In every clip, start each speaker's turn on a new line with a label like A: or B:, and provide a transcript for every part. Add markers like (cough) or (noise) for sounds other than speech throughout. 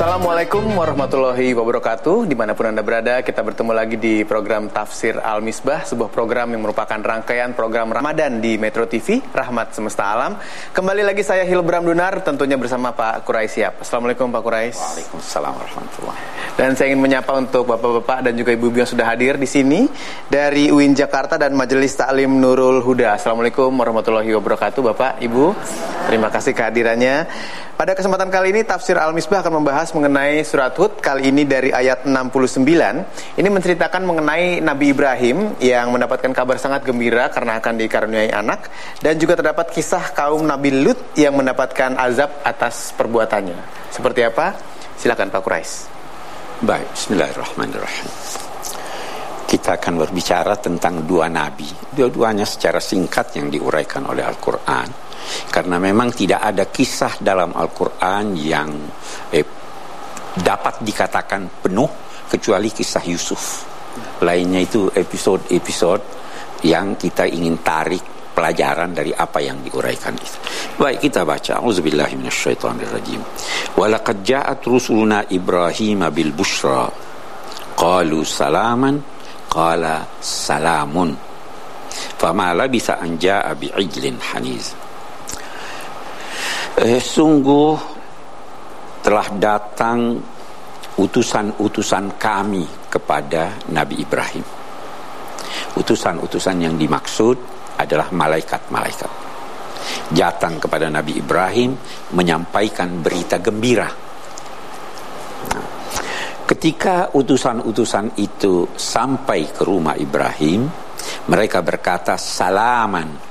A: Assalamualaikum warahmatullahi wabarakatuh. Di mana pun Anda berada kita bertemu lagi di program Tafsir Al-Misbah Sebuah program yang merupakan rangkaian program Ramadan di Metro TV Rahmat Semesta Alam. Kembali lagi saya Hilbram Dunar tentunya bersama Pak Kurais Siap. Assalamualaikum Pak Kurais
B: Waalaikumsalam warahmatullahi
A: Dan saya ingin menyapa untuk bapak-bapak dan juga ibu-ibu yang sudah hadir di sini Dari UIN Jakarta dan Majelis Taklim Nurul Huda. Assalamualaikum warahmatullahi wabarakatuh Bapak, Ibu. Terima kasih kehadirannya pada kesempatan kali ini Tafsir Al-Misbah akan membahas mengenai surat Hud kali ini dari ayat 69. Ini menceritakan mengenai Nabi Ibrahim yang mendapatkan kabar sangat gembira karena akan dikaruniai anak dan juga terdapat kisah kaum Nabi Lut yang mendapatkan azab atas perbuatannya. Seperti apa? Silakan Pak Kurais.
B: Baik, bismillahirrahmanirrahim. Kita akan berbicara tentang dua nabi. Dua-duanya secara singkat yang diuraikan oleh Al-Qur'an karena memang tidak ada kisah dalam Al-Quran yang eh, dapat dikatakan penuh kecuali kisah Yusuf. Lainnya itu episode-episode yang kita ingin tarik pelajaran dari apa yang diuraikan itu. Baik kita baca. Auzubillahi minasyaitonirrajim. Walaqad ja'at rusuluna Ibrahim bil bushra qalu salaman qala salamun. Fama labisa an ja'a bi'ijlin haniz eh, sungguh telah datang utusan-utusan kami kepada Nabi Ibrahim. Utusan-utusan yang dimaksud adalah malaikat-malaikat. Datang kepada Nabi Ibrahim menyampaikan berita gembira. Nah, ketika utusan-utusan itu sampai ke rumah Ibrahim, mereka berkata salaman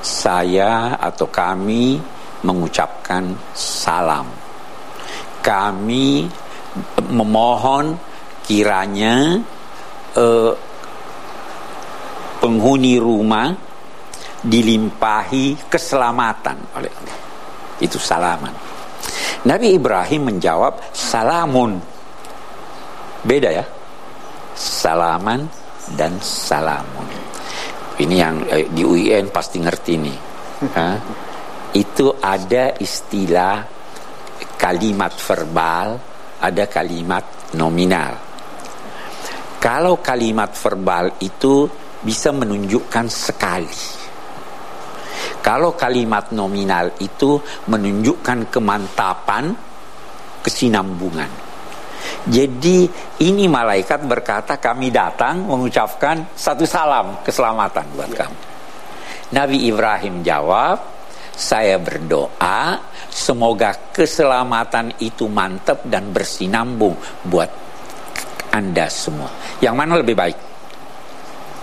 B: saya atau kami mengucapkan salam. Kami memohon kiranya eh, penghuni rumah dilimpahi keselamatan oleh Allah. Itu salaman. Nabi Ibrahim menjawab salamun. Beda ya. Salaman dan salamun. Ini yang eh, di UIN pasti ngerti nih. Ha? Itu ada istilah kalimat verbal, ada kalimat nominal. Kalau kalimat verbal itu bisa menunjukkan sekali. Kalau kalimat nominal itu menunjukkan kemantapan, kesinambungan. Jadi ini malaikat berkata kami datang mengucapkan satu salam keselamatan buat ya. kamu. Nabi Ibrahim jawab, saya berdoa semoga keselamatan itu mantap dan bersinambung buat Anda semua. Yang mana lebih baik?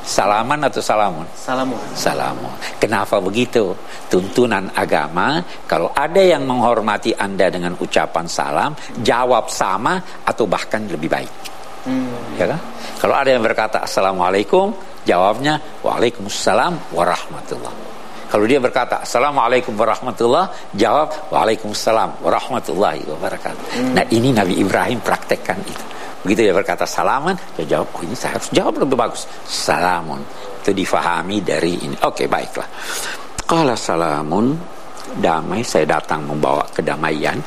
B: Salaman atau salamun?
A: Salamun.
B: Salamun. Kenapa begitu? Tuntunan agama, kalau ada yang menghormati Anda dengan ucapan salam, jawab sama atau bahkan lebih baik. Hmm. Ya kan? Kalau ada yang berkata Assalamualaikum, jawabnya Waalaikumsalam warahmatullah. Kalau dia berkata Assalamualaikum warahmatullah, jawab Waalaikumsalam warahmatullahi wabarakatuh. Hmm. Nah ini Nabi Ibrahim praktekkan itu. Begitu dia berkata salaman, dia jawab, oh ini saya harus jawab lebih bagus. Salamun. Itu difahami dari ini. Oke, okay, baiklah. Kalau salamun, damai, saya datang membawa kedamaian.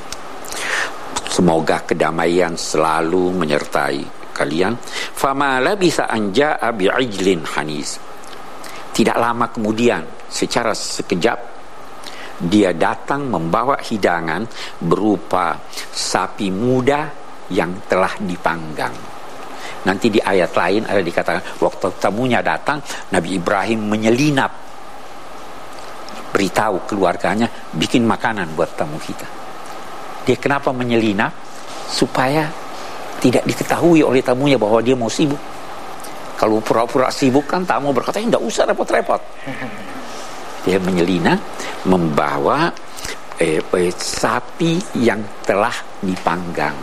B: Semoga kedamaian selalu menyertai kalian. Fama bisa anja bi'ijlin hanis. Tidak lama kemudian, secara sekejap, dia datang membawa hidangan berupa sapi muda yang telah dipanggang. Nanti di ayat lain ada dikatakan waktu tamunya datang Nabi Ibrahim menyelinap beritahu keluarganya bikin makanan buat tamu kita. Dia kenapa menyelinap? Supaya tidak diketahui oleh tamunya bahwa dia mau sibuk. Kalau pura-pura sibuk kan tamu berkata, tidak usah repot-repot. Dia menyelinap membawa eh, eh, sapi yang telah dipanggang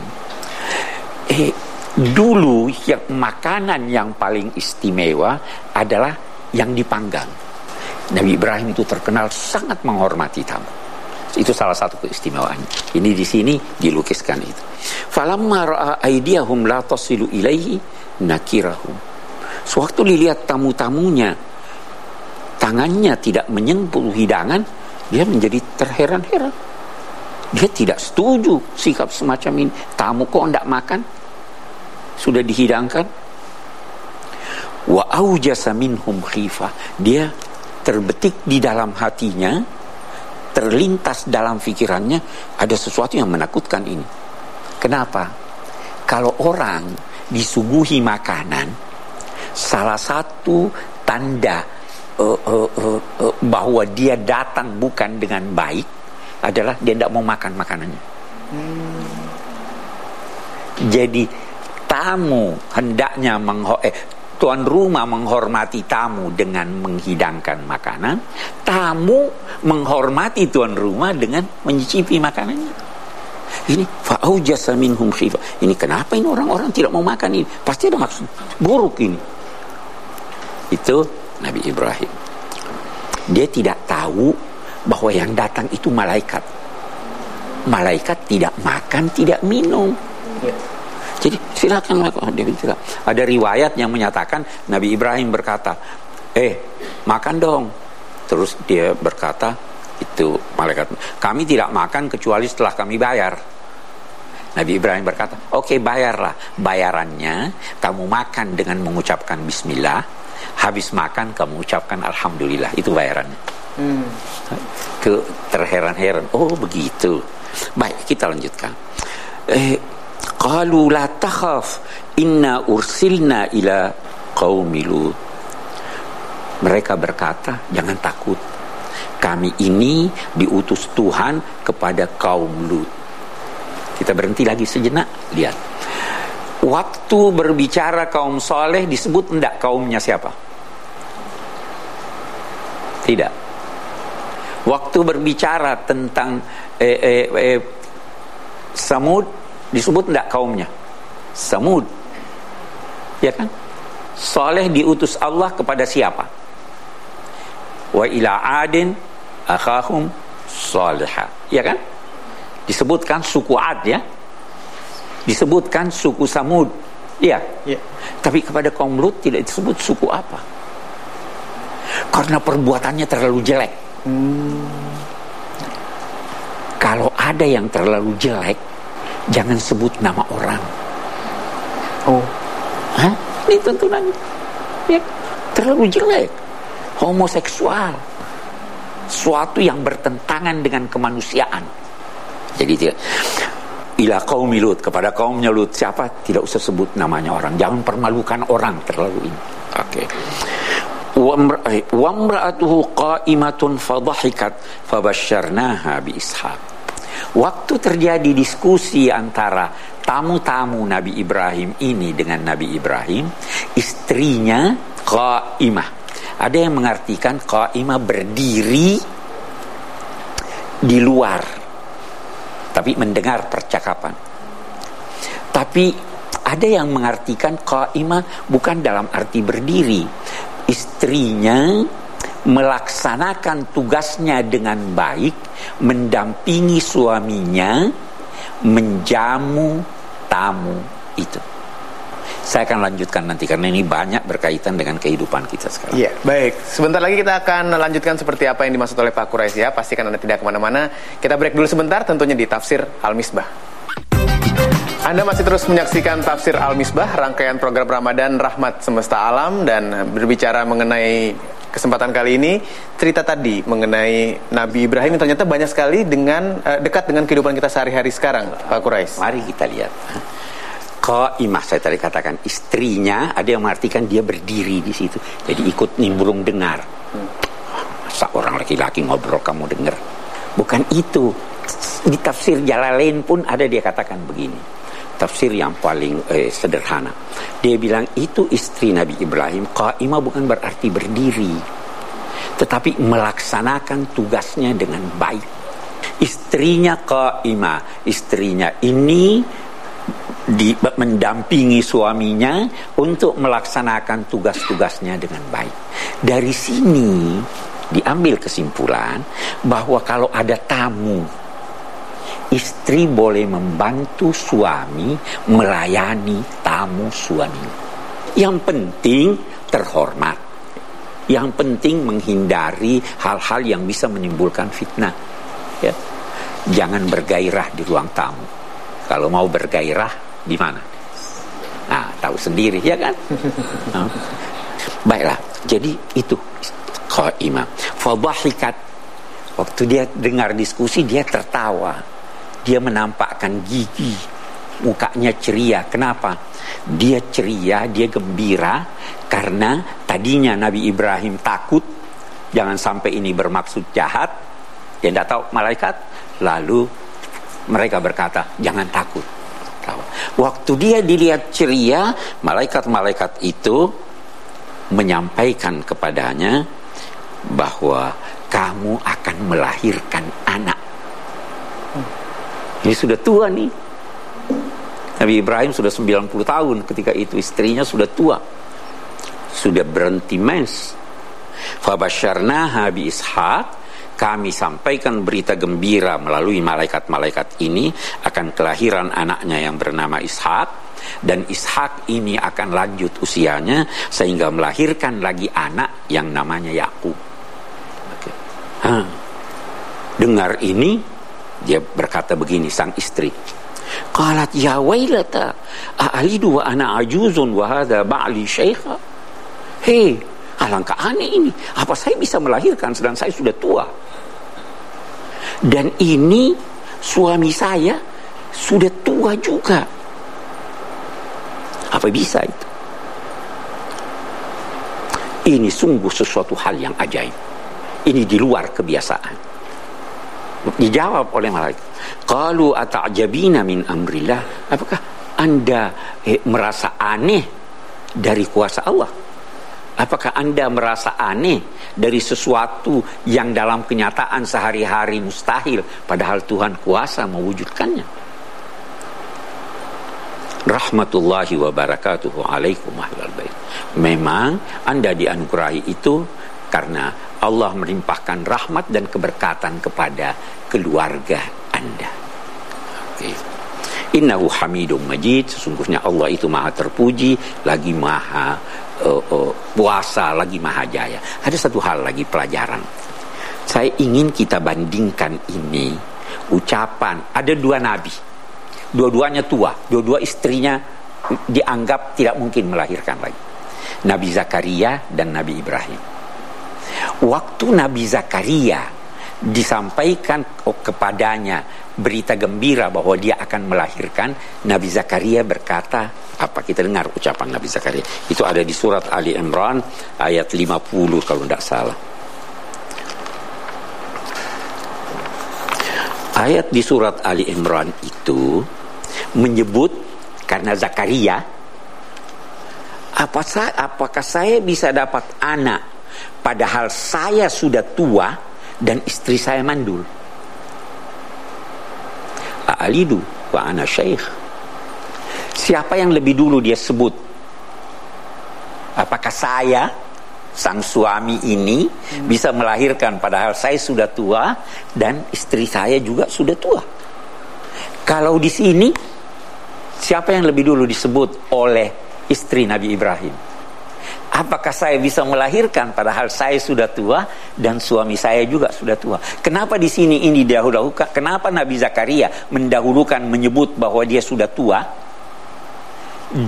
B: eh, dulu yang makanan yang paling istimewa adalah yang dipanggang. Nabi Ibrahim itu terkenal sangat menghormati tamu. Itu salah satu keistimewaan. Ini di sini dilukiskan itu. Falamma ra'a aydiyahum la tasilu ilaihi nakirahum. Sewaktu dilihat tamu-tamunya tangannya tidak menyentuh hidangan, dia menjadi terheran-heran. Dia tidak setuju sikap semacam ini. Tamu kok tidak makan? Sudah dihidangkan. Wa aujasa minhum khifah. Dia terbetik di dalam hatinya, terlintas dalam pikirannya ada sesuatu yang menakutkan ini. Kenapa? Kalau orang disuguhi makanan, salah satu tanda uh, uh, uh, uh, bahwa dia datang bukan dengan baik adalah dia tidak mau makan makanannya. Hmm. Jadi tamu hendaknya mengho eh, tuan rumah menghormati tamu dengan menghidangkan makanan, tamu menghormati tuan rumah dengan mencicipi makanannya. Ini fa'aujasa minhum khifa. Ini kenapa ini orang-orang tidak mau makan ini? Pasti ada maksud buruk ini. Itu Nabi Ibrahim. Dia tidak tahu bahwa yang datang itu malaikat. Malaikat tidak makan, tidak minum. Ya. Jadi silakan bilang. Ada riwayat yang menyatakan Nabi Ibrahim berkata, "Eh, makan dong." Terus dia berkata, itu malaikat, "Kami tidak makan kecuali setelah kami bayar." Nabi Ibrahim berkata, "Oke, okay, bayarlah. Bayarannya kamu makan dengan mengucapkan bismillah, habis makan kamu ucapkan alhamdulillah." Itu bayarannya. Hmm. Ke terheran-heran, "Oh, begitu." Baik, kita lanjutkan. Eh, qalu la takhaf inna ursilna ila qaumi Mereka berkata, "Jangan takut. Kami ini diutus Tuhan kepada kaum Lut." Kita berhenti lagi sejenak, lihat. Waktu berbicara kaum soleh disebut enggak kaumnya siapa? Tidak. Waktu berbicara tentang eh, eh, eh, Samud disebut enggak kaumnya? Samud. Ya kan? Soleh diutus Allah kepada siapa? Wa ila adin akhahum salihah. Ya kan? disebutkan suku Ad ya disebutkan suku Samud ya yeah. tapi kepada kaum Lut tidak disebut suku apa karena perbuatannya terlalu jelek hmm. kalau ada yang terlalu jelek jangan sebut nama orang. Oh. Hah? ini tuntunan ya terlalu jelek. Homoseksual. Suatu yang bertentangan dengan kemanusiaan. Jadi tidak. Ila kaum Lut kepada kaumnya Lut siapa? Tidak usah sebut namanya orang. Jangan permalukan orang terlalu ini. Oke. Okay. wa imra'atuhu qa'imatun fadhahikat fabasyarnaha bi ishaq waktu terjadi diskusi antara tamu-tamu Nabi Ibrahim ini dengan Nabi Ibrahim istrinya qa'imah ada yang mengartikan qa'imah berdiri di luar tapi mendengar percakapan. Tapi ada yang mengartikan qaimah bukan dalam arti berdiri. Istrinya melaksanakan tugasnya dengan baik, mendampingi suaminya menjamu tamu itu. Saya akan lanjutkan nanti karena ini banyak berkaitan dengan kehidupan kita sekarang.
A: Iya, baik. Sebentar lagi kita akan lanjutkan seperti apa yang dimaksud oleh Pak Kurais ya. Pastikan Anda tidak ke mana-mana. Kita break dulu sebentar tentunya di Tafsir Al-Misbah. Anda masih terus menyaksikan Tafsir Al-Misbah, rangkaian program Ramadan Rahmat Semesta Alam dan berbicara mengenai kesempatan kali ini cerita tadi mengenai Nabi Ibrahim yang ternyata banyak sekali dengan uh, dekat dengan kehidupan kita sehari-hari sekarang, Pak Kurais.
B: Mari kita lihat. Qaimah saya tadi katakan istrinya ada yang mengartikan dia berdiri di situ. Jadi ikut nimbrung dengar. Masa orang laki-laki ngobrol kamu dengar bukan itu. Di tafsir Jalalain pun ada dia katakan begini tafsir yang paling eh, sederhana dia bilang itu istri Nabi Ibrahim qaimah bukan berarti berdiri tetapi melaksanakan tugasnya dengan baik istrinya qaimah istrinya ini di, mendampingi suaminya untuk melaksanakan tugas-tugasnya dengan baik. Dari sini diambil kesimpulan bahwa kalau ada tamu, istri boleh membantu suami melayani tamu suami. Yang penting terhormat. Yang penting menghindari hal-hal yang bisa menimbulkan fitnah. Ya. jangan bergairah di ruang tamu. Kalau mau bergairah di mana? Nah, tahu sendiri ya kan? (laughs) Nah. Baiklah, jadi itu qaimah. Fadhahikat waktu dia dengar diskusi dia tertawa. Dia menampakkan gigi, mukanya ceria. Kenapa? Dia ceria, dia gembira karena tadinya Nabi Ibrahim takut jangan sampai ini bermaksud jahat. Dia tidak tahu malaikat. Lalu mereka berkata, jangan takut. Waktu dia dilihat ceria, malaikat-malaikat itu menyampaikan kepadanya bahwa kamu akan melahirkan anak. Ini sudah tua nih. Nabi Ibrahim sudah 90 tahun ketika itu istrinya sudah tua. Sudah berhenti mens. Fabasyarnaha bi ishaq kami sampaikan berita gembira melalui malaikat-malaikat ini akan kelahiran anaknya yang bernama Ishak dan Ishak ini akan lanjut usianya sehingga melahirkan lagi anak yang namanya Yakub. Dengar ini dia berkata begini sang istri. Qalat ya wailata a'alidu wa ana ajuzun wa hadha ba'li syaikha. Hei, alangkah aneh ini. Apa saya bisa melahirkan sedang saya sudah tua? Dan ini suami saya sudah tua juga. Apa bisa itu? Ini sungguh sesuatu hal yang ajaib. Ini di luar kebiasaan. Dijawab oleh malaikat. Kalau ata'jabina min amrillah. Apakah anda eh, merasa aneh dari kuasa Allah? Apakah Anda merasa aneh dari sesuatu yang dalam kenyataan sehari-hari mustahil padahal Tuhan kuasa mewujudkannya? Rahmatullahi wa barakatuhu alaikum ahlal bait. Memang Anda dianugerahi itu karena Allah melimpahkan rahmat dan keberkatan kepada keluarga Anda. Okay. Innahu hamidum majid Sesungguhnya Allah itu maha terpuji Lagi maha uh, uh, puasa lagi maha jaya. Ada satu hal lagi pelajaran. Saya ingin kita bandingkan ini ucapan ada dua nabi. Dua-duanya tua, dua-dua istrinya dianggap tidak mungkin melahirkan lagi. Nabi Zakaria dan Nabi Ibrahim. Waktu Nabi Zakaria disampaikan kepadanya berita gembira bahwa dia akan melahirkan, Nabi Zakaria berkata, apa kita dengar ucapan Nabi Zakaria? Itu ada di surat Ali Imran ayat 50 kalau tidak salah. Ayat di surat Ali Imran itu menyebut karena Zakaria apakah saya bisa dapat anak padahal saya sudah tua dan istri saya mandul. A'alidu wa ana syekh. Siapa yang lebih dulu dia sebut? Apakah saya sang suami ini hmm. bisa melahirkan padahal saya sudah tua dan istri saya juga sudah tua. Kalau di sini siapa yang lebih dulu disebut oleh istri Nabi Ibrahim? Apakah saya bisa melahirkan padahal saya sudah tua dan suami saya juga sudah tua? Kenapa di sini ini dahulukan? Kenapa Nabi Zakaria mendahulukan menyebut bahwa dia sudah tua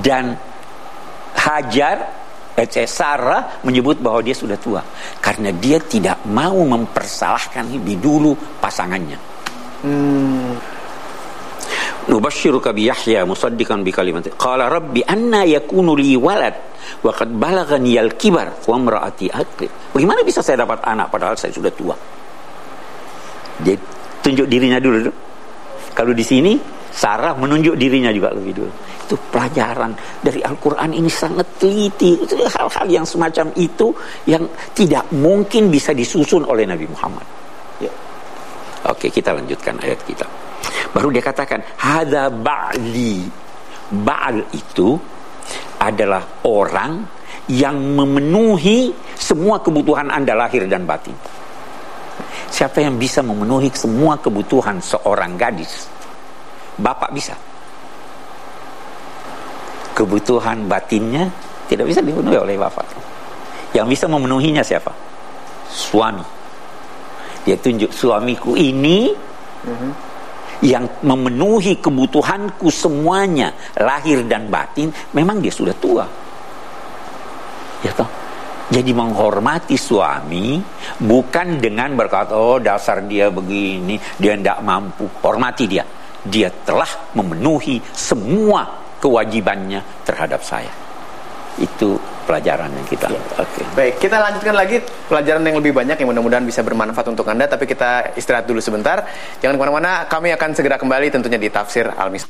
B: dan Hajar eh, Sarah menyebut bahwa dia sudah tua karena dia tidak mau mempersalahkan lebih dulu pasangannya. Hmm. Nubashiruka bi Yahya musaddiqan bi kalimat. Qala rabbi anna yakunu li walad wa qad balaghani al kibar wa imraati aqli. Bagaimana bisa saya dapat anak padahal saya sudah tua? Dia tunjuk dirinya dulu. Kalau di sini Sarah menunjuk dirinya juga lebih dulu. Itu pelajaran dari Al-Quran ini sangat teliti. Hal-hal yang semacam itu yang tidak mungkin bisa disusun oleh Nabi Muhammad. Ya. Oke, kita lanjutkan ayat kita. Baru dia katakan, hada ba'li. Ba'al itu adalah orang yang memenuhi semua kebutuhan Anda lahir dan batin. Siapa yang bisa memenuhi semua kebutuhan seorang gadis? Bapak bisa. Kebutuhan batinnya tidak bisa dipenuhi oleh bapak. Yang bisa memenuhinya siapa? Suami. Dia tunjuk suamiku ini -hmm yang memenuhi kebutuhanku semuanya lahir dan batin memang dia sudah tua. Ya toh? Jadi menghormati suami bukan dengan berkata oh dasar dia begini dia tidak mampu. Hormati dia. Dia telah memenuhi semua kewajibannya terhadap saya itu pelajaran yang kita ya.
A: oke okay. baik kita lanjutkan lagi pelajaran yang lebih banyak yang mudah-mudahan bisa bermanfaat untuk anda tapi kita istirahat dulu sebentar jangan ke mana-mana kami akan segera kembali tentunya di tafsir al-mis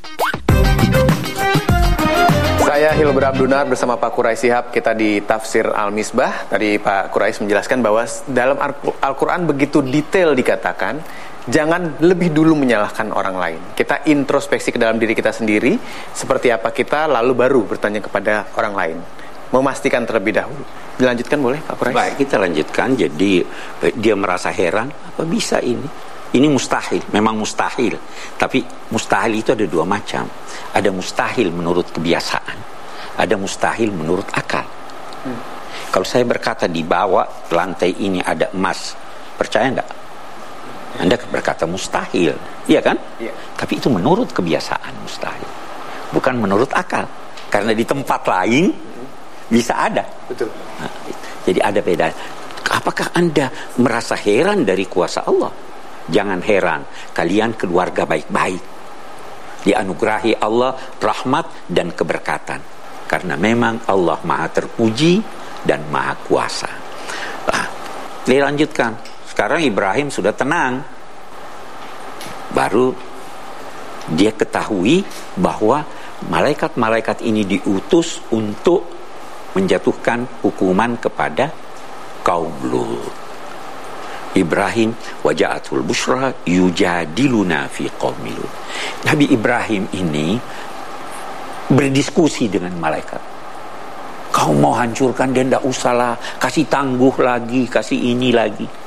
A: saya Hilbur Abdunar bersama Pak Kurai Sihab kita di Tafsir Al-Misbah. Tadi Pak Kurais menjelaskan bahwa dalam Al-Quran begitu detail dikatakan jangan lebih dulu menyalahkan orang lain. Kita introspeksi ke dalam diri kita sendiri, seperti apa kita, lalu baru bertanya kepada orang lain. Memastikan terlebih dahulu. Dilanjutkan boleh Pak Kurais?
B: Baik, kita lanjutkan. Jadi dia merasa heran, apa bisa ini? Ini mustahil, memang mustahil. Tapi mustahil itu ada dua macam. Ada mustahil menurut kebiasaan, ada mustahil menurut akal. Hmm. Kalau saya berkata di bawah lantai ini ada emas, percaya nggak? Anda berkata mustahil, iya kan? Iya. Tapi itu menurut kebiasaan mustahil, bukan menurut akal. Karena di tempat lain bisa ada. Betul. Nah, jadi ada beda. Apakah Anda merasa heran dari kuasa Allah? Jangan heran, kalian keluarga baik-baik. Dianugerahi Allah rahmat dan keberkatan. Karena memang Allah maha teruji dan maha kuasa. Nah, dilanjutkan. Sekarang Ibrahim sudah tenang. Baru dia ketahui bahwa malaikat-malaikat ini diutus untuk menjatuhkan hukuman kepada kaum Lut. Ibrahim waja'atul bushra yujadiluna fi qaumi Nabi Ibrahim ini berdiskusi dengan malaikat. Kau mau hancurkan dia tidak usahlah kasih tangguh lagi, kasih ini lagi.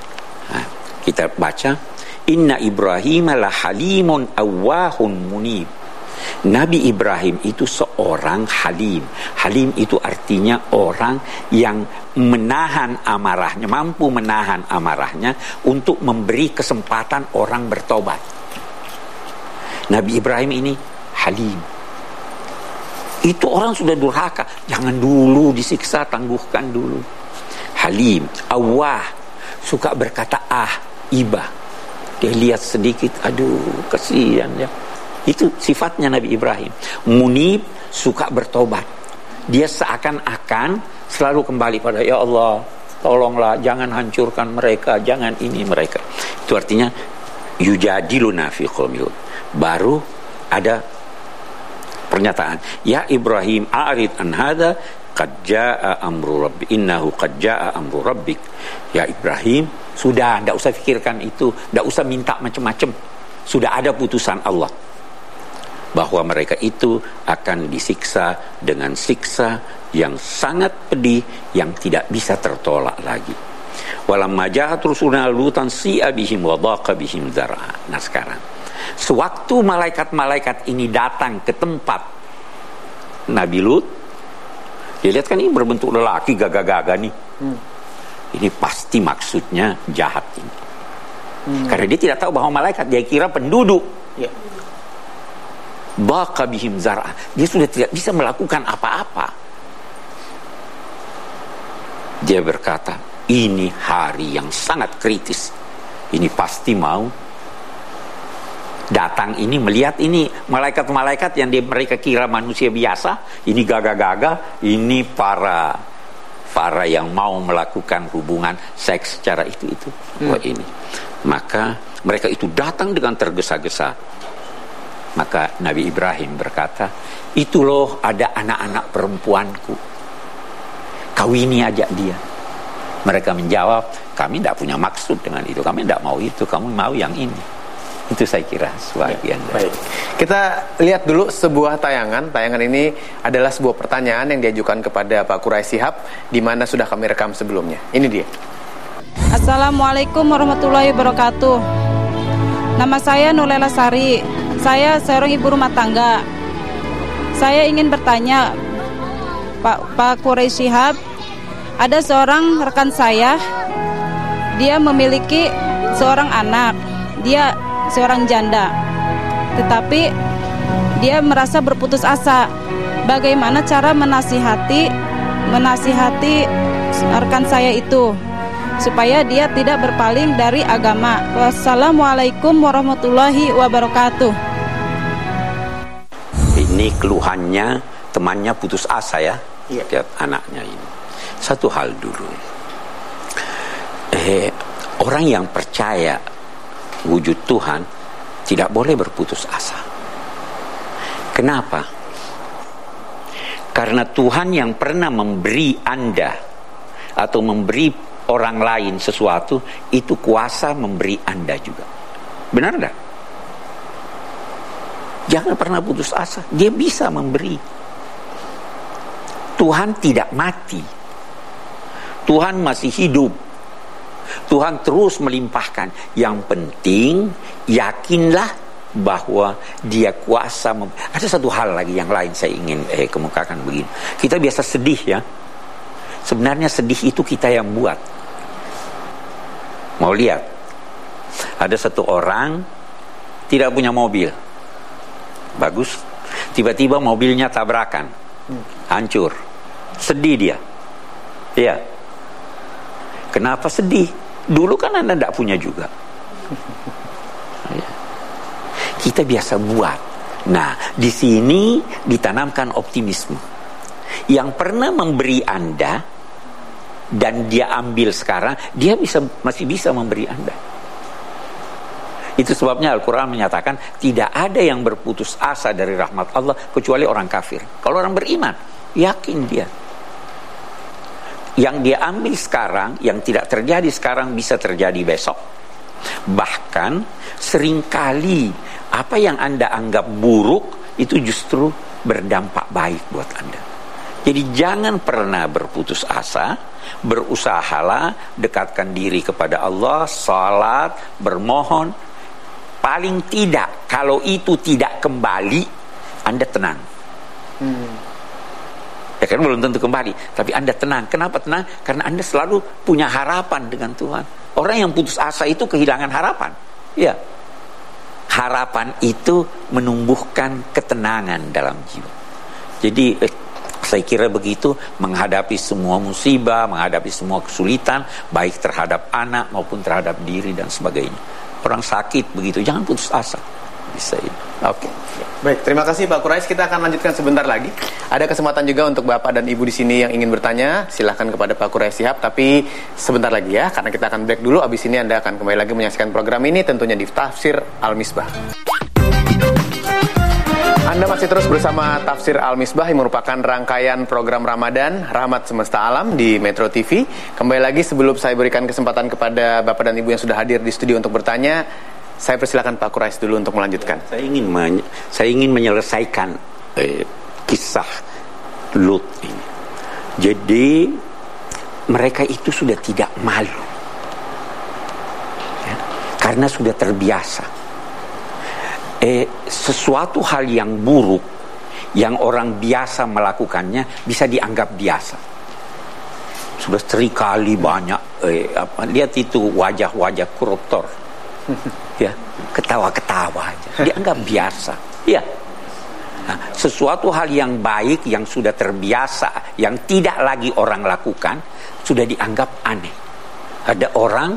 B: Kita baca Inna Ibrahim la halimun awahun munib. Nabi Ibrahim itu seorang halim. Halim itu artinya orang yang menahan amarahnya, mampu menahan amarahnya untuk memberi kesempatan orang bertobat. Nabi Ibrahim ini halim. Itu orang sudah durhaka, jangan dulu disiksa, tangguhkan dulu. Halim, awah, suka berkata ah, ibah. Dia lihat sedikit, aduh, kasihan ya itu sifatnya Nabi Ibrahim. Munib suka bertobat. Dia seakan-akan selalu kembali pada ya Allah, tolonglah jangan hancurkan mereka, jangan ini mereka. Itu artinya yujadiluna fi qaumil. Baru ada pernyataan, ya Ibrahim a'rid an hada qad amru rabbi innahu qad amru rabbik. Ya Ibrahim, sudah tidak usah pikirkan itu, tidak usah minta macam-macam. Sudah ada putusan Allah bahwa mereka itu akan disiksa dengan siksa yang sangat pedih yang tidak bisa tertolak lagi. Walam majahat rusulna lutan si abihim wa bihim zar'a. Nah sekarang, sewaktu malaikat-malaikat ini datang ke tempat Nabi Lut, dia kan ini berbentuk lelaki gagah-gagah nih. Hmm. Ini pasti maksudnya jahat ini. Hmm. Karena dia tidak tahu bahwa malaikat, dia kira penduduk. Ya baka bihim zar'a. Dia sudah tidak bisa melakukan apa-apa. Dia berkata, ini hari yang sangat kritis. Ini pasti mau datang ini melihat ini malaikat-malaikat yang dia, mereka kira manusia biasa, ini gagah-gagah, ini para para yang mau melakukan hubungan seks secara itu itu. Hmm. ini. Maka mereka itu datang dengan tergesa-gesa maka Nabi Ibrahim berkata, itu loh ada anak-anak perempuanku. Kawini aja dia. Mereka menjawab, kami tidak punya maksud dengan itu. Kami tidak mau itu, kami mau yang ini. Itu saya kira sebagian ya,
A: Baik. Kita lihat dulu sebuah tayangan. Tayangan ini adalah sebuah pertanyaan yang diajukan kepada Pak Kurai Sihab, di mana sudah kami rekam sebelumnya. Ini dia.
C: Assalamualaikum warahmatullahi wabarakatuh. Nama saya Nulela Sari. Saya seorang ibu rumah tangga. Saya ingin bertanya, Pak Pak Quraisy Shihab, ada seorang rekan saya, dia memiliki seorang anak, dia seorang janda. tetapi dia merasa berputus asa. Bagaimana cara menasihati menasihati rekan saya itu supaya dia tidak berpaling dari agama. Wassalamualaikum warahmatullahi wabarakatuh.
B: Ini keluhannya temannya putus asa ya,
A: Iya.
B: lihat anaknya ini. Satu hal dulu, eh, orang yang percaya wujud Tuhan tidak boleh berputus asa. Kenapa? Karena Tuhan yang pernah memberi Anda atau memberi orang lain sesuatu itu kuasa memberi Anda juga. Benar enggak? Jangan pernah putus asa. Dia bisa memberi. Tuhan tidak mati. Tuhan masih hidup. Tuhan terus melimpahkan. Yang penting yakinlah bahwa dia kuasa. Ada satu hal lagi yang lain saya ingin eh, kemukakan begini. Kita biasa sedih ya. Sebenarnya sedih itu kita yang buat. Mau lihat? Ada satu orang tidak punya mobil. Bagus. Tiba-tiba mobilnya tabrakan. Hancur. Sedih dia. Iya. Kenapa sedih? Dulu kan Anda tidak punya juga. (laughs) Iya. Kita biasa buat. Nah, di sini ditanamkan optimisme. Yang pernah memberi Anda dan dia ambil sekarang, dia bisa masih bisa memberi Anda. Itu sebabnya Al-Quran menyatakan tidak ada yang berputus asa dari rahmat Allah kecuali orang kafir. Kalau orang beriman, yakin dia. Yang dia ambil sekarang, yang tidak terjadi sekarang bisa terjadi besok. Bahkan sering kali apa yang Anda anggap buruk itu justru berdampak baik buat Anda. Jadi jangan pernah berputus asa, berusahalah dekatkan diri kepada Allah, salat, bermohon. Paling tidak kalau itu tidak kembali, Anda tenang. Ya kan belum tentu kembali, tapi Anda tenang. Kenapa tenang? Karena Anda selalu punya harapan dengan Tuhan. Orang yang putus asa itu kehilangan harapan. Ya. Harapan itu menumbuhkan ketenangan dalam jiwa. Jadi eh, saya kira begitu menghadapi semua musibah, menghadapi semua kesulitan, baik terhadap anak maupun terhadap diri dan sebagainya. Orang sakit begitu, jangan putus asa. Bisa ini.
A: Oke. Baik, terima kasih Pak Kurais. Kita akan lanjutkan sebentar lagi. Ada kesempatan juga untuk Bapak dan Ibu di sini yang ingin bertanya. Silahkan kepada Pak Kurais Sihab. Tapi sebentar lagi ya, karena kita akan break dulu. Abis ini Anda akan kembali lagi menyaksikan program ini tentunya di Tafsir Al-Misbah. Anda masih terus bersama Tafsir Al-Misbah yang merupakan rangkaian program Ramadan Rahmat Semesta Alam di Metro TV. Kembali lagi sebelum saya berikan kesempatan kepada Bapak dan Ibu yang sudah hadir di studio untuk bertanya, saya persilakan Pak Kurais dulu untuk melanjutkan.
B: Saya ingin men- saya ingin menyelesaikan eh, kisah Lut ini. Jadi mereka itu sudah tidak malu. Ya, karena sudah terbiasa. Eh, sesuatu hal yang buruk yang orang biasa melakukannya bisa dianggap biasa. Sudah serikali banyak eh, apa, lihat itu wajah-wajah koruptor (laughs) ya ketawa-ketawa aja. Dianggap biasa. Ya nah, sesuatu hal yang baik yang sudah terbiasa yang tidak lagi orang lakukan sudah dianggap aneh. Ada orang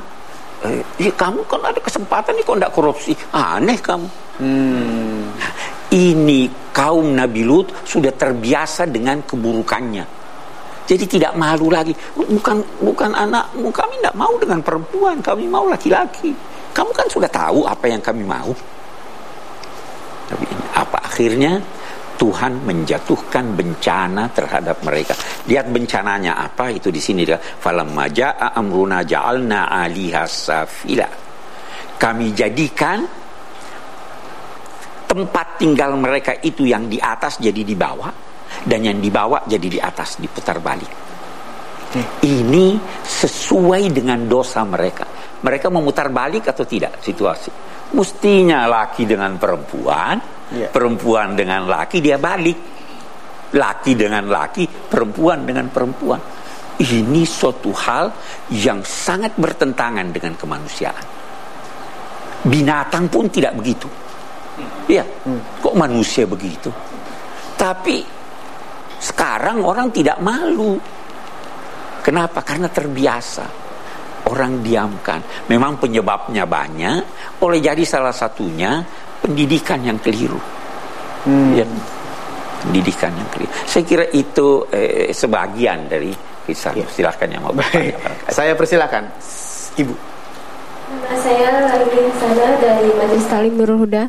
B: eh, kamu kan ada kesempatan nih kok tidak korupsi. Aneh kamu. Nah, ini kaum Nabi Lut sudah terbiasa dengan keburukannya. Jadi tidak malu lagi. Bukan bukan anakmu kami tidak mau dengan perempuan kami mau laki-laki kamu kan sudah tahu apa yang kami mau tapi ini apa akhirnya Tuhan menjatuhkan bencana terhadap mereka. Lihat bencananya apa itu di sini dia. Falamma jaa amruna ja'alna 'aliha safila. Kami jadikan tempat tinggal mereka itu yang di atas jadi di bawah dan yang di bawah jadi di atas diputar balik. Ini sesuai dengan dosa mereka. Mereka memutar balik atau tidak situasi? Mestinya laki dengan perempuan,
A: Iya.
B: perempuan dengan laki dia balik. Laki dengan laki, perempuan dengan perempuan. Ini suatu hal yang sangat bertentangan dengan kemanusiaan. Binatang pun tidak begitu. Iya, hmm. kok manusia begitu? Tapi sekarang orang tidak malu. Kenapa? Karena terbiasa. Orang diamkan. Memang penyebabnya banyak. Oleh jadi salah satunya pendidikan yang keliru. Hmm. Ya, pendidikan yang keliru. Saya kira itu eh, sebagian dari kisah. Ya. Silahkan yang mau
A: Baik. Saya persilakan, Ibu.
D: Nama saya Laili Sana dari Majelis Talim Nurul Huda.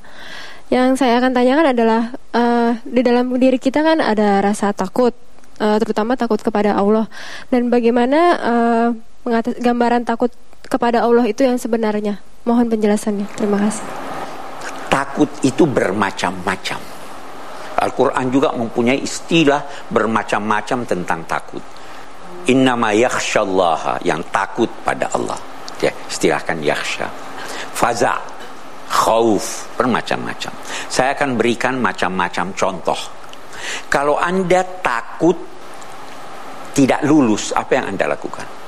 D: Yang saya akan tanyakan adalah uh, di dalam diri kita kan ada rasa takut, uh, terutama takut kepada Allah. Dan bagaimana uh, gambaran takut kepada Allah itu yang sebenarnya? Mohon penjelasannya. Terima kasih.
B: Takut itu bermacam-macam. Al-Quran juga mempunyai istilah bermacam-macam tentang takut. Innama yakhshallaha yang takut pada Allah. Ya, istilahkan yakhsha. Faza' khauf, bermacam-macam. Saya akan berikan macam-macam contoh. Kalau Anda takut tidak lulus, apa yang Anda lakukan?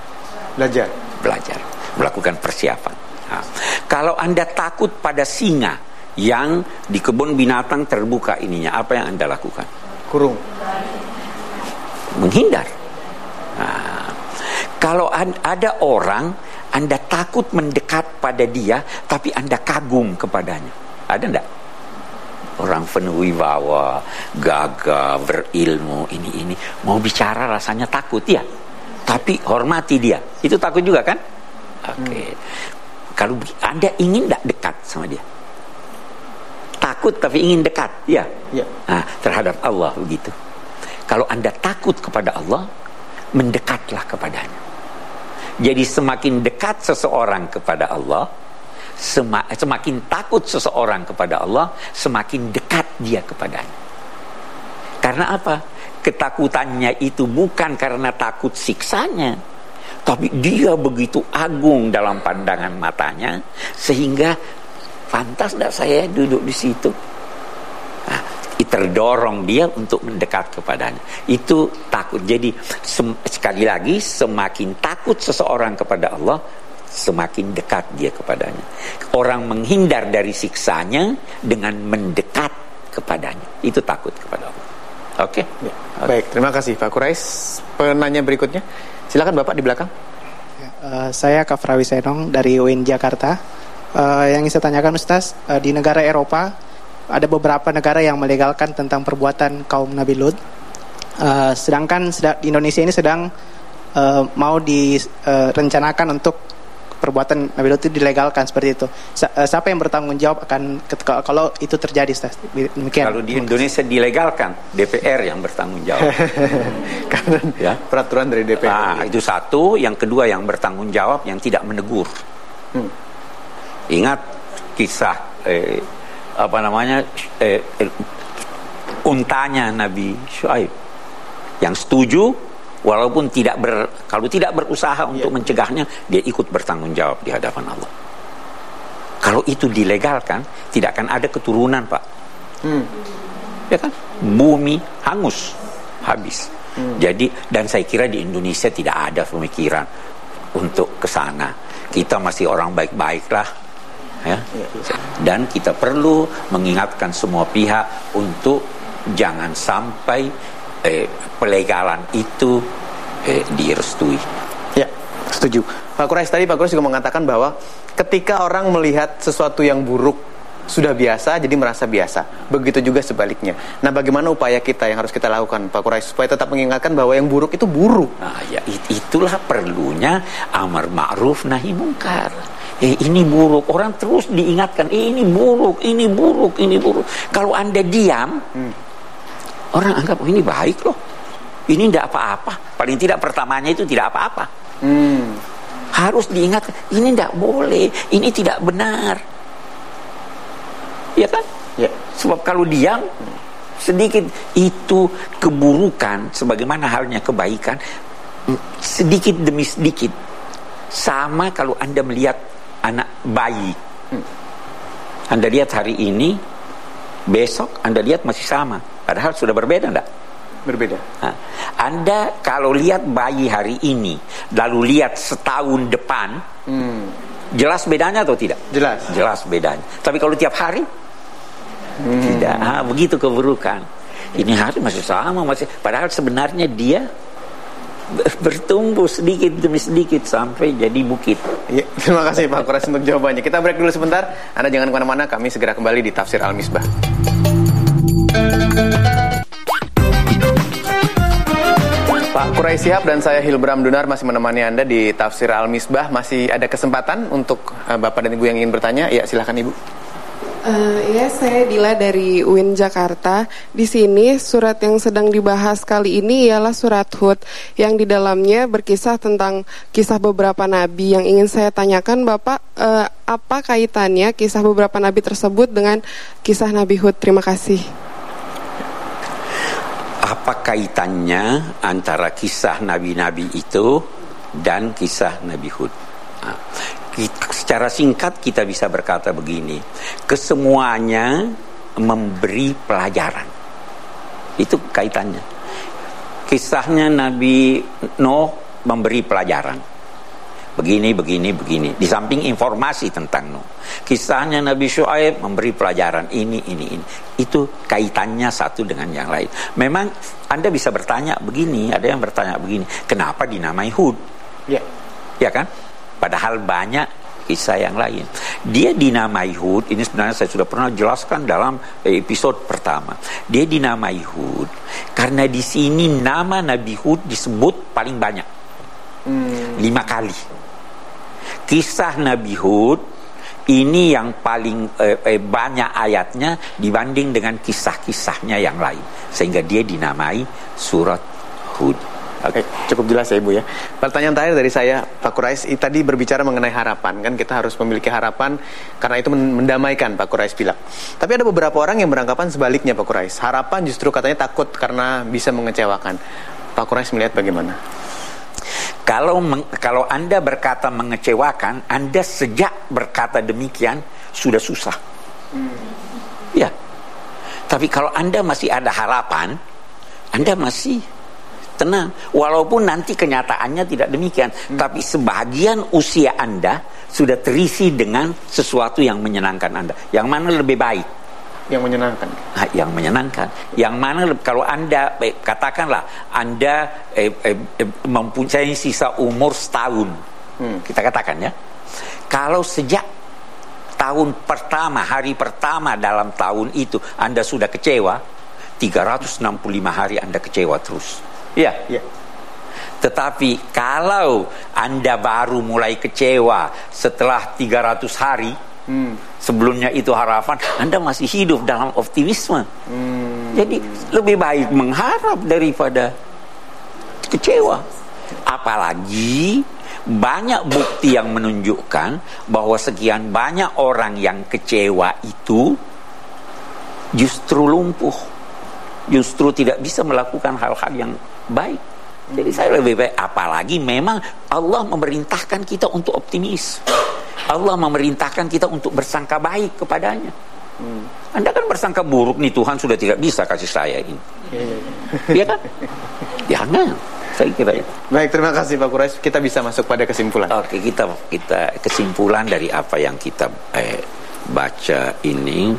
A: Belajar.
B: Belajar, melakukan persiapan. Nah, kalau Anda takut pada singa yang di kebun binatang terbuka ininya, apa yang Anda lakukan?
A: Kurung.
B: Menghindar. Nah, kalau ada orang anda takut mendekat pada dia, tapi Anda kagum kepadanya. Ada enggak? Orang penuh wibawa, gagah, berilmu, ini ini. Mau bicara rasanya takut ya. Tapi hormati dia. Itu takut juga kan? Oke. Okay. Hmm. Kalau Anda ingin enggak dekat sama dia? Takut tapi ingin dekat, ya. Ya. Nah, terhadap Allah begitu. Kalau Anda takut kepada Allah, mendekatlah kepadanya. Jadi semakin dekat seseorang kepada Allah, semakin takut seseorang kepada Allah, semakin dekat dia kepadanya. Karena apa? Ketakutannya itu bukan karena takut siksanya, tapi dia begitu agung dalam pandangan matanya sehingga pantas tidak saya duduk di situ terdorong dia untuk mendekat kepadanya. Itu takut. Jadi sekali lagi semakin takut seseorang kepada Allah, semakin dekat dia kepadanya. Orang menghindar dari siksanya dengan mendekat kepadanya. Itu takut kepada Allah. Oke. Okay?
A: Ya. Okay. Baik, terima kasih Pak Kurais. Penanya berikutnya, silakan Bapak di belakang.
E: Uh, saya Kafrawi Senong dari UIN Jakarta. Uh, yang ingin saya tanyakan Ustaz, uh, di negara Eropa ada beberapa negara yang melegalkan tentang perbuatan kaum Nabi Lut. Uh, sedangkan di Indonesia ini sedang uh, mau direncanakan uh, untuk perbuatan Nabi Lut itu dilegalkan seperti itu. siapa yang bertanggung jawab akan ketika, kalau itu terjadi,
B: Demikian. Kalau di Indonesia dilegalkan, DPR yang bertanggung jawab. (laughs)
A: Karena ya. peraturan dari DPR.
B: Nah, itu satu. Yang kedua yang bertanggung jawab yang tidak menegur. Hmm. Ingat kisah eh, apa namanya eh, eh, untanya Nabi Shu'aib yang setuju walaupun tidak ber kalau tidak berusaha yeah. untuk mencegahnya dia ikut bertanggung jawab di hadapan Allah kalau itu dilegalkan tidak akan ada keturunan pak hmm. ya kan bumi hangus habis hmm. jadi dan saya kira di Indonesia tidak ada pemikiran untuk ke sana kita masih orang baik-baik lah ya. Dan kita perlu mengingatkan semua pihak untuk jangan sampai eh, pelegalan itu eh, direstui.
A: Ya, setuju. Pak Kurais tadi Pak Kurais juga mengatakan bahwa ketika orang melihat sesuatu yang buruk sudah biasa jadi merasa biasa. Begitu juga sebaliknya. Nah, bagaimana upaya kita yang harus kita lakukan Pak Kurais supaya tetap mengingatkan bahwa yang buruk itu buruk.
B: Nah, ya itulah perlunya amar ma'ruf nahi mungkar eh, ini buruk. Orang terus diingatkan, eh, ini buruk, ini buruk, ini buruk. Kalau anda diam, hmm. Orang anggap oh, ini baik loh. Ini tidak apa-apa. Paling tidak pertamanya itu tidak apa-apa. Hmm. Harus diingatkan, ini tidak boleh, ini tidak benar. Ya kan? Ya. Sebab kalau diam, sedikit itu keburukan, sebagaimana halnya kebaikan, sedikit demi sedikit. Sama kalau anda melihat anak bayi. Hmm. Anda lihat hari ini, besok Anda lihat masih sama. Padahal sudah berbeda enggak?
A: Berbeda.
B: Nah, anda kalau lihat bayi hari ini, lalu lihat setahun depan, hmm. jelas bedanya atau tidak?
A: Jelas.
B: Jelas bedanya. Tapi kalau tiap hari, Hmm. Tidak, ah, begitu keburukan. Ini hari masih sama, masih padahal sebenarnya dia bertumbuh sedikit demi sedikit sampai jadi bukit.
A: Ya, terima kasih Pak Kures untuk jawabannya. Kita break dulu sebentar. Anda jangan ke mana-mana, kami segera kembali di Tafsir Al-Misbah. Pak Kurai Sihab dan saya Hilbram Dunar masih menemani Anda di Tafsir Al-Misbah. Masih ada kesempatan untuk uh, Bapak dan Ibu yang ingin bertanya? Ya, silakan Ibu.
F: Uh, ya, saya Dila dari UIN Jakarta. Di sini surat yang sedang dibahas kali ini ialah surat Hud yang di dalamnya berkisah tentang kisah beberapa nabi. Yang ingin saya tanyakan Bapak, uh, apa kaitannya kisah beberapa nabi tersebut dengan kisah Nabi Hud? Terima kasih
B: apa kaitannya antara kisah nabi-nabi itu dan kisah Nabi Hud? Nah, secara singkat kita bisa berkata begini, kesemuanya memberi pelajaran. Itu kaitannya. Kisahnya Nabi Nuh memberi pelajaran begini, begini, begini. Di samping informasi tentang Nuh. Kisahnya Nabi Shu'aib memberi pelajaran ini, ini, ini. Itu kaitannya satu dengan yang lain. Memang Anda bisa bertanya begini, ada yang bertanya begini, kenapa dinamai Hud? Ya. Ya kan? Padahal banyak kisah yang lain. Dia dinamai Hud, ini sebenarnya saya sudah pernah jelaskan dalam episode pertama. Dia dinamai Hud karena di sini nama Nabi Hud disebut paling banyak. Hmm. Lima kali kisah Nabi Hud ini yang paling eh, eh, banyak ayatnya dibanding dengan kisah-kisahnya yang lain sehingga dia dinamai surat Hud.
A: Oke, cukup jelas ya Ibu ya. Pertanyaan terakhir dari saya, Pak Kurais, tadi berbicara mengenai harapan, kan kita harus memiliki harapan karena itu mendamaikan Pak Kurais bilang. Tapi ada beberapa orang yang beranggapan sebaliknya Pak Kurais. Harapan justru katanya takut karena bisa mengecewakan. Pak Kurais melihat bagaimana?
B: Kalau kalau Anda berkata mengecewakan, Anda sejak berkata demikian sudah susah. Hmm. Ya. Tapi kalau Anda masih ada harapan, Anda masih tenang. Walaupun nanti kenyataannya tidak demikian, hmm. tapi sebagian usia Anda sudah terisi dengan sesuatu yang menyenangkan Anda. Yang mana lebih baik?
A: Yang menyenangkan.
B: Nah, yang menyenangkan. Yang mana kalau anda eh, katakanlah anda eh, eh, eh, mempunyai sisa umur setahun, hmm. kita katakan ya, kalau sejak tahun pertama hari pertama dalam tahun itu anda sudah kecewa, 365 hari anda kecewa terus. Iya. Ya. Tetapi kalau anda baru mulai kecewa setelah 300 hari, Hmm. Sebelumnya itu harapan, Anda masih hidup dalam optimisme. Hmm. Jadi lebih baik mengharap daripada kecewa. Apalagi banyak bukti yang menunjukkan bahwa sekian banyak orang yang kecewa itu justru lumpuh. Justru tidak bisa melakukan hal-hal yang baik. Jadi saya lebih baik apalagi memang Allah memerintahkan kita untuk optimis. Allah memerintahkan kita untuk bersangka baik kepadanya. Hmm. Anda kan bersangka buruk nih Tuhan sudah tidak bisa kasih saya ini. Iya kan? Jangan. Saya kira itu.
A: Baik, terima kasih Pak Kurais. Kita bisa masuk pada kesimpulan.
B: Oke, kita kita kesimpulan dari apa yang kita eh, baca ini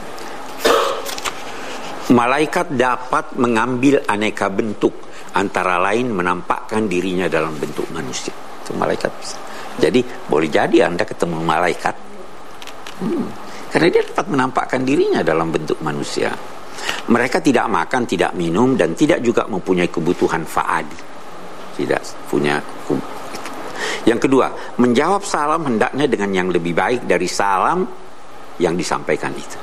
B: malaikat dapat mengambil aneka bentuk antara lain menampakkan dirinya dalam bentuk manusia. Itu malaikat bisa. Jadi boleh jadi Anda ketemu malaikat. Hmm. Karena dia dapat menampakkan dirinya dalam bentuk manusia. Mereka tidak makan, tidak minum, dan tidak juga mempunyai kebutuhan faadi. Tidak punya yang kedua, menjawab salam hendaknya dengan yang lebih baik dari salam yang disampaikan itu.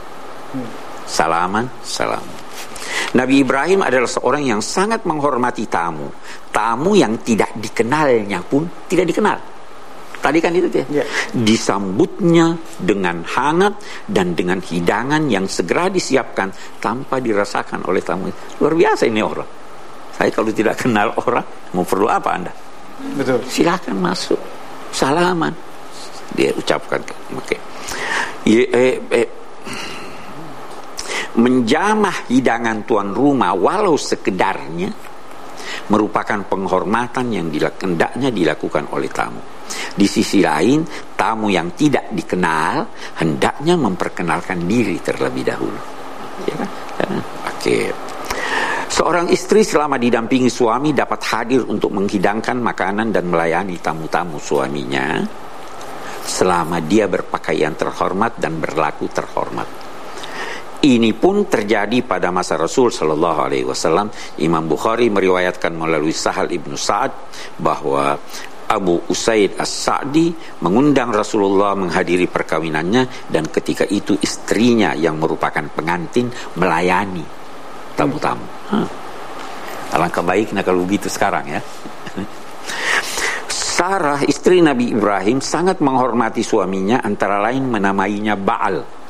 B: Salaman, salam. Nabi Ibrahim adalah seorang yang sangat menghormati tamu. Tamu yang tidak dikenalnya pun tidak dikenal. Tadi kan itu dia. Yeah. Disambutnya dengan hangat dan dengan hidangan yang segera disiapkan tanpa dirasakan oleh tamu. Luar biasa ini orang. Saya kalau tidak kenal orang, mau perlu apa Anda? Betul. Silakan masuk. Salaman. Dia ucapkan. Oke. Okay. eh, eh, menjamah hidangan tuan rumah walau sekedarnya merupakan penghormatan yang hendaknya dilakukan oleh tamu. Di sisi lain, tamu yang tidak dikenal hendaknya memperkenalkan diri terlebih dahulu. Ya. Seorang istri selama didampingi suami dapat hadir untuk menghidangkan makanan dan melayani tamu-tamu suaminya selama dia berpakaian terhormat dan berlaku terhormat. Ini pun terjadi pada masa Rasul Shallallahu Alaihi Wasallam. Imam Bukhari meriwayatkan melalui Sahal ibnu Saad bahwa Abu Usaid As-Sa'di mengundang Rasulullah menghadiri perkawinannya dan ketika itu istrinya yang merupakan pengantin melayani tamu-tamu. Hmm. Alangkah baiknya kalau begitu sekarang ya. Sarah istri Nabi Ibrahim sangat menghormati suaminya antara lain menamainya Baal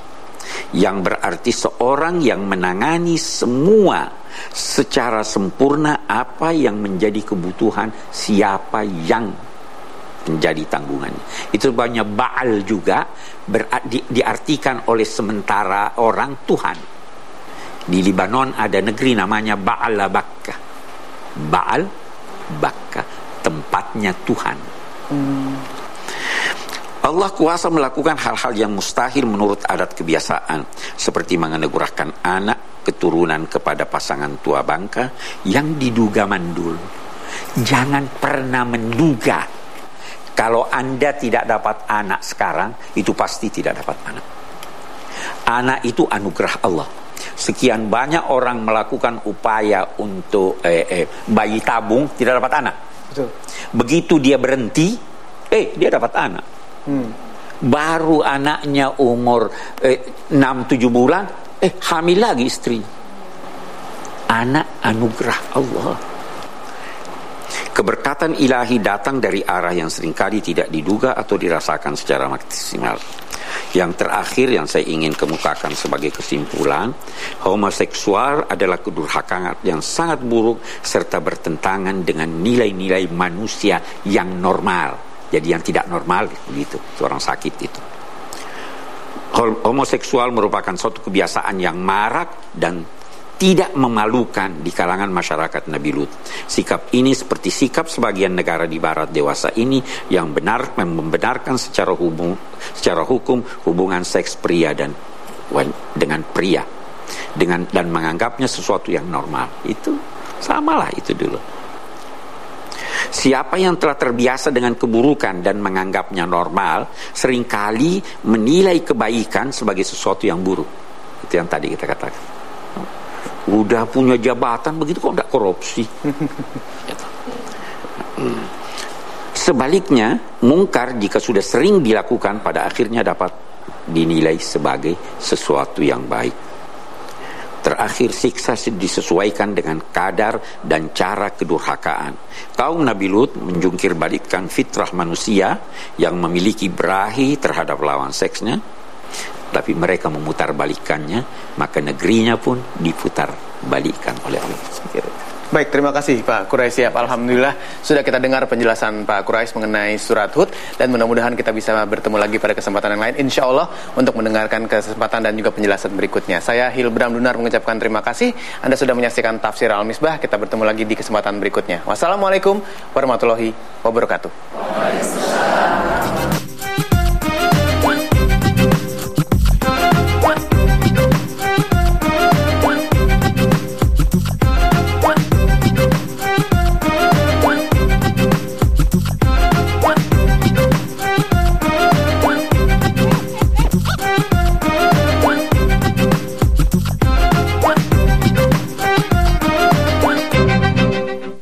B: yang berarti seorang yang menangani semua secara sempurna apa yang menjadi kebutuhan siapa yang menjadi tanggungannya. Itu banyak Baal juga di, diartikan oleh sementara orang Tuhan. Di Libanon ada negeri namanya Baal Bakka. Baal Bakka, tempatnya Tuhan. Hmm. Allah kuasa melakukan hal-hal yang mustahil menurut adat kebiasaan, seperti menganugerahkan anak keturunan kepada pasangan tua bangka yang diduga mandul. Jangan pernah menduga kalau Anda tidak dapat anak sekarang, itu pasti tidak dapat anak. Anak itu anugerah Allah. Sekian banyak orang melakukan upaya untuk eh, eh, bayi tabung tidak dapat anak. Betul. Begitu dia berhenti, eh dia dapat anak Hmm. Baru anaknya umur eh, 6-7 bulan, eh hamil lagi istri. Anak anugerah Allah. Keberkatan ilahi datang dari arah yang sering kali tidak diduga atau dirasakan secara maksimal. Yang terakhir yang saya ingin kemukakan sebagai kesimpulan, homoseksual adalah kedurhakaan yang sangat buruk serta bertentangan dengan nilai-nilai manusia yang normal jadi yang tidak normal begitu seorang sakit itu homoseksual merupakan suatu kebiasaan yang marak dan tidak memalukan di kalangan masyarakat Nabi Lut. Sikap ini seperti sikap sebagian negara di barat dewasa ini yang benar membenarkan secara hubung secara hukum hubungan seks pria dan dengan pria dengan dan menganggapnya sesuatu yang normal. Itu samalah itu dulu. Siapa yang telah terbiasa dengan keburukan dan menganggapnya normal, sering kali menilai kebaikan sebagai sesuatu yang buruk. Itu yang tadi kita katakan. Udah punya jabatan begitu kok tidak korupsi. (laughs) Hmm. Sebaliknya, mungkar jika sudah sering dilakukan pada akhirnya dapat dinilai sebagai sesuatu yang baik. Terakhir siksa disesuaikan dengan kadar dan cara kedurhakaan. Kaum Nabi Lut menjungkir balikkan fitrah manusia yang memiliki berahi terhadap lawan seksnya, tapi mereka memutar balikannya, maka negerinya pun diputar balikan oleh Allah.
A: Baik, terima kasih Pak Quraisy siap. Alhamdulillah sudah kita dengar penjelasan Pak Quraisy mengenai surat Hud dan mudah-mudahan kita bisa bertemu lagi pada kesempatan yang lain insya Allah untuk mendengarkan kesempatan dan juga penjelasan berikutnya. Saya Hilbram Dunar mengucapkan terima kasih. Anda sudah menyaksikan tafsir Al-Misbah. Kita bertemu lagi di kesempatan berikutnya. Wassalamualaikum warahmatullahi wabarakatuh.